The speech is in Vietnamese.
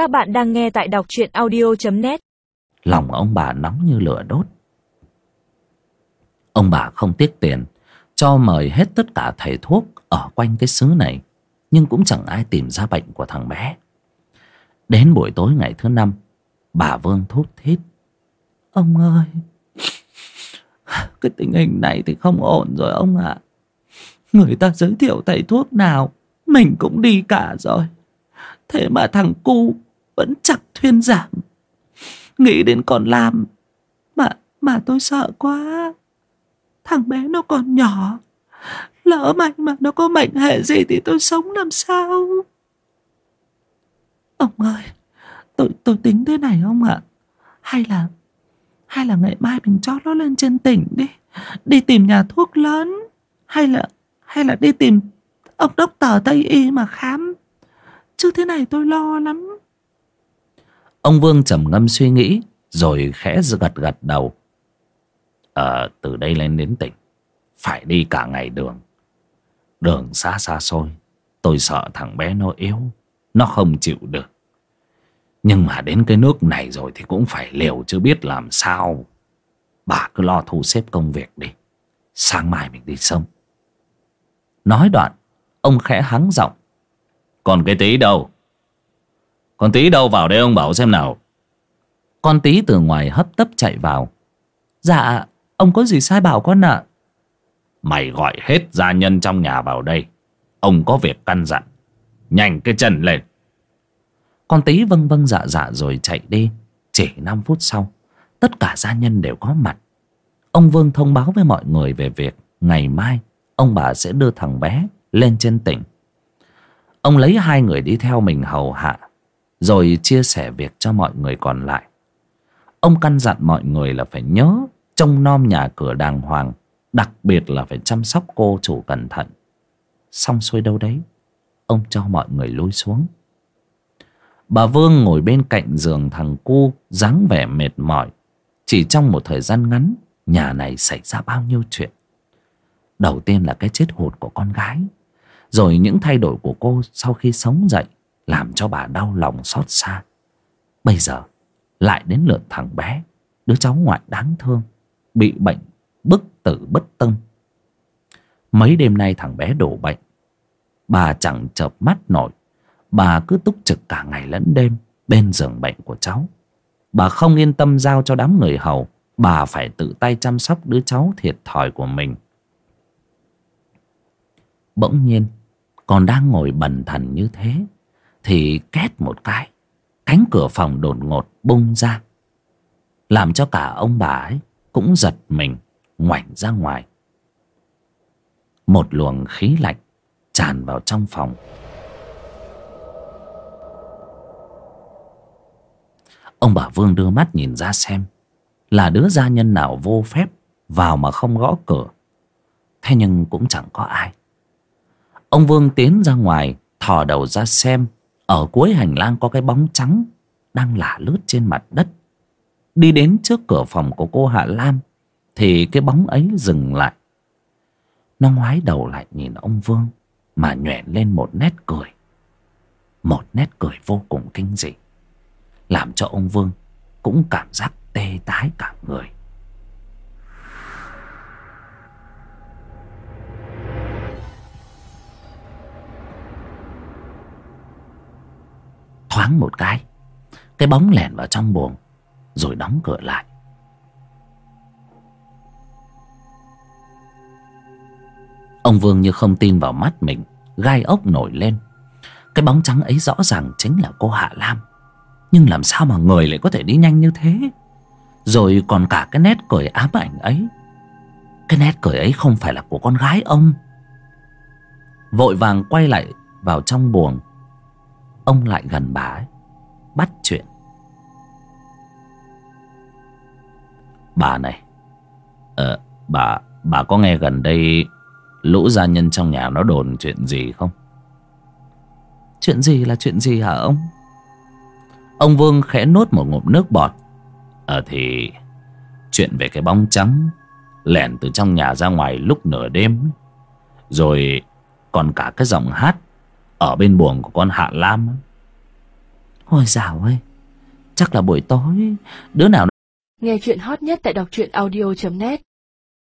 Các bạn đang nghe tại đọc truyện audio.net Lòng ông bà nóng như lửa đốt. Ông bà không tiếc tiền, Cho mời hết tất cả thầy thuốc Ở quanh cái xứ này, Nhưng cũng chẳng ai tìm ra bệnh của thằng bé. Đến buổi tối ngày thứ năm, Bà Vương thút thít. Ông ơi, Cái tình hình này thì không ổn rồi ông ạ. Người ta giới thiệu thầy thuốc nào, Mình cũng đi cả rồi. Thế mà thằng cu vẫn chẳng thuyên giảm. Nghĩ đến còn làm, Mà mà tôi sợ quá. Thằng bé nó còn nhỏ, Lỡ mạnh mà nó có bệnh hệ gì Thì tôi sống làm sao? Ông ơi, Tôi tôi tính thế này ông ạ? Hay là Hay là ngày mai mình cho nó lên trên tỉnh đi Đi tìm nhà thuốc lớn, Hay là Hay là đi tìm Ông đốc tờ Tây Y mà khám? Chứ thế này tôi lo lắm. Ông Vương trầm ngâm suy nghĩ, Rồi khẽ gật gật đầu. Ờ từ đây lên đến tỉnh. Phải đi cả ngày đường. Đường xa xa xôi. Tôi sợ thằng bé nó yếu. Nó không chịu được. Nhưng mà đến cái nước này rồi Thì cũng phải liều chứ biết làm sao. Bà cứ lo thu xếp công việc đi. Sáng mai mình đi sông. Nói đoạn, Ông khẽ hắng giọng. Còn cái tí đâu. Con tí đâu vào đây ông bảo xem nào. Con tí từ ngoài hấp tấp chạy vào. Dạ Ông có gì sai bảo con ạ? Mày gọi hết gia nhân trong nhà vào đây. Ông có việc căn dặn. Nhanh cái chân lên. Con tí vâng vâng dạ dạ rồi chạy đi. Chỉ 5 phút sau Tất cả gia nhân đều có mặt. Ông Vương thông báo với mọi người về việc Ngày mai Ông bà sẽ đưa thằng bé lên trên tỉnh. Ông lấy hai người đi theo mình hầu hạ rồi chia sẻ việc cho mọi người còn lại. Ông căn dặn mọi người là phải nhớ Trông nom nhà cửa đàng hoàng, Đặc biệt là phải chăm sóc cô chủ cẩn thận. Xong xuôi đâu đấy, Ông cho mọi người lôi xuống. Bà Vương ngồi bên cạnh giường thằng cu, dáng vẻ mệt mỏi. Chỉ trong một thời gian ngắn, Nhà này xảy ra bao nhiêu chuyện. Đầu tiên là cái chết hụt của con gái, Rồi những thay đổi của cô sau khi sống dậy. Làm cho bà đau lòng xót xa. Bây giờ, lại đến lượt thằng bé, Đứa cháu ngoại đáng thương, Bị bệnh bức tử bất tâm. Mấy đêm nay thằng bé đổ bệnh, Bà chẳng chợp mắt nổi. Bà cứ túc trực cả ngày lẫn đêm Bên giường bệnh của cháu. Bà không yên tâm giao cho đám người hầu, Bà phải tự tay chăm sóc đứa cháu thiệt thòi của mình. Bỗng nhiên Còn đang ngồi bần thần như thế. Thì két một cái, Cánh cửa phòng đột ngột bung ra, Làm cho cả ông bà ấy Cũng giật mình, Ngoảnh ra ngoài. Một luồng khí lạnh Tràn vào trong phòng. Ông bà Vương đưa mắt nhìn ra xem Là đứa gia nhân nào vô phép Vào mà không gõ cửa. Thế nhưng cũng chẳng có ai. Ông Vương tiến ra ngoài, Thò đầu ra xem ở cuối hành lang có cái bóng trắng Đang lả lướt trên mặt đất. Đi đến trước cửa phòng của cô Hạ Lam Thì cái bóng ấy dừng lại. Nó ngoái đầu lại nhìn ông Vương Mà nhoẻn lên một nét cười. Một nét cười vô cùng kinh dị, Làm cho ông Vương Cũng cảm giác tê tái cả người. Thoáng một cái. Cái bóng lẻn vào trong buồng, rồi đóng cửa lại. Ông vương như không tin vào mắt mình, gai ốc nổi lên. Cái bóng trắng ấy rõ ràng chính là cô hạ lam. Nhưng làm sao mà người lại có thể đi nhanh như thế? Rồi còn cả cái nét cười ám ảnh ấy. Cái nét cười ấy không phải là của con gái ông. Vội vàng quay lại vào trong buồng ông lại gần bà ấy, bắt chuyện. Bà này ờ bà bà có nghe gần đây lũ gia nhân trong nhà nó đồn chuyện gì không? Chuyện gì là chuyện gì hả ông? Ông vương khẽ nuốt một ngụm nước bọt. Ờ thì chuyện về cái bóng trắng lẻn từ trong nhà ra ngoài lúc nửa đêm rồi còn cả cái giọng hát ở bên buồng của con Hạ Lam Ôi dào ơi, Chắc là buổi tối, Đứa nào Nghe chuyện hot nhất tại đọc truyện audio.net